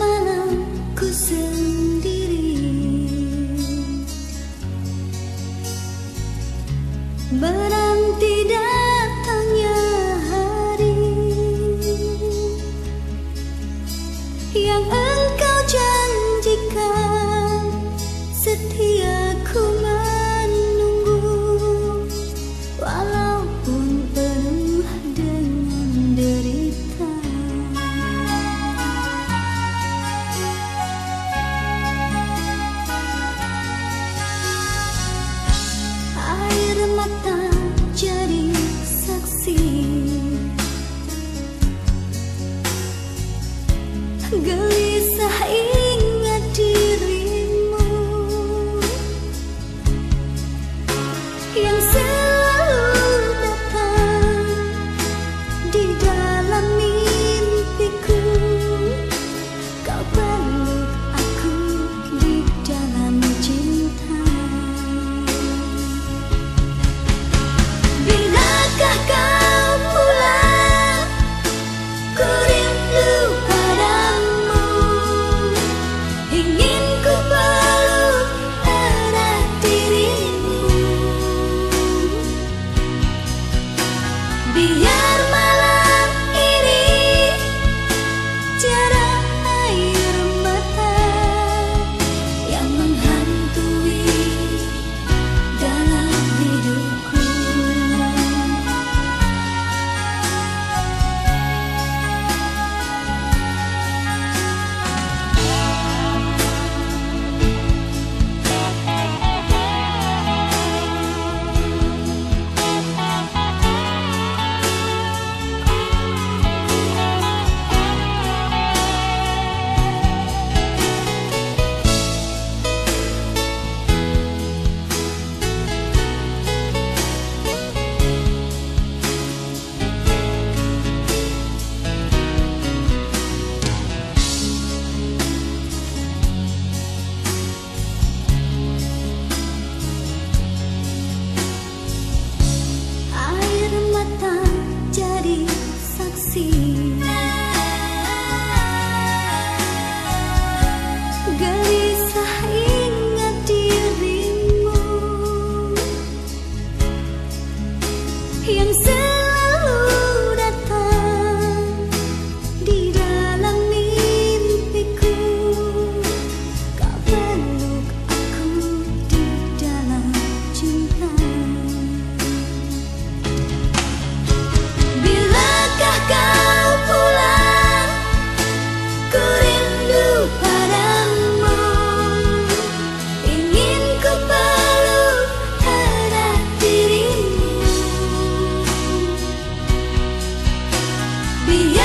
malamku sendiri Yeah.